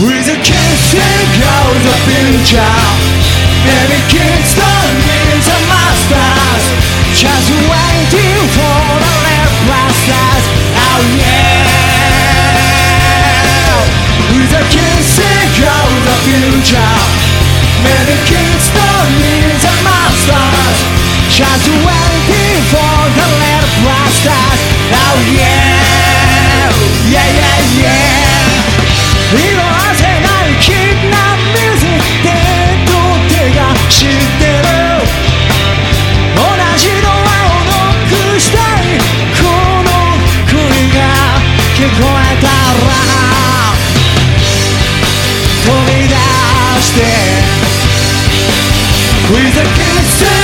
With a kiss he goes up in the jar And he kicks the knees of Just waiting for the little busters Oh yeah. With a kiss he goes up in the jar And he kicks the knees of Just waiting stand. Please, I can't.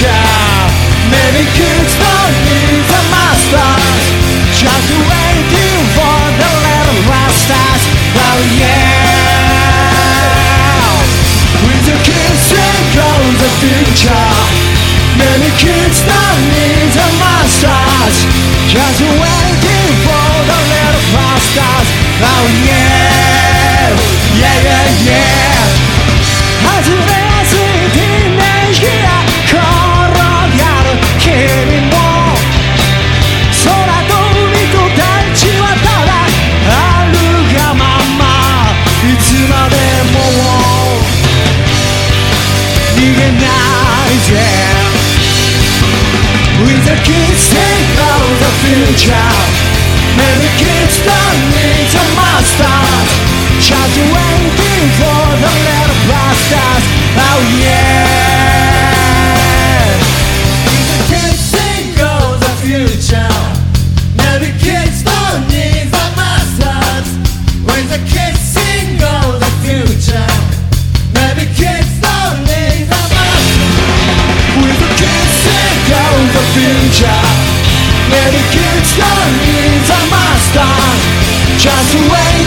child future Maybe kids don't need to masters Just waiting for the little busters Oh yeah The kids think of the future Maybe kids don't need the masters When the kids sing of the future Maybe kids don't need the masters When the kids sing of the future. just wait.